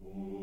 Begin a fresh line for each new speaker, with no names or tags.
Spot